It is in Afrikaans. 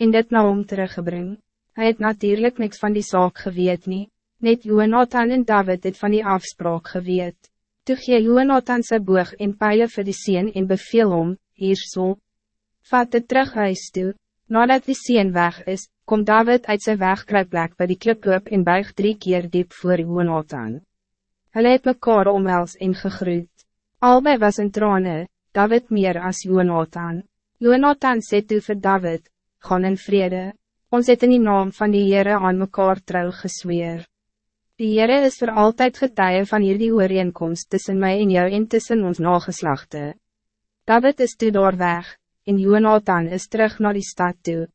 en dit na hom teruggebring. Hij het natuurlijk niks van die zaak geweet nie, net Jonathan en David het van die afspraak geweet. Toe gee Jonathan sy boog en pijlen vir die sien en beveel hom, hier so. Vat het terug huis toe, nadat die sien weg is, kom David uit zijn wegkruipplek bij die kliploop en buig drie keer diep voor Jonathan. Hulle het mekaar omhels en gegroet. Albei was in trane, David meer als Jonathan. Jonathan sê toe vir David, gaan in vrede, ons het in die naam van die Heere aan mekaar trouw gesweer. Die Heere is voor altijd getuie van hierdie ooreenkomst tussen mij en jou en tussen ons nageslachte. David is toe daar weg, en Jonathan is terug naar die stad toe.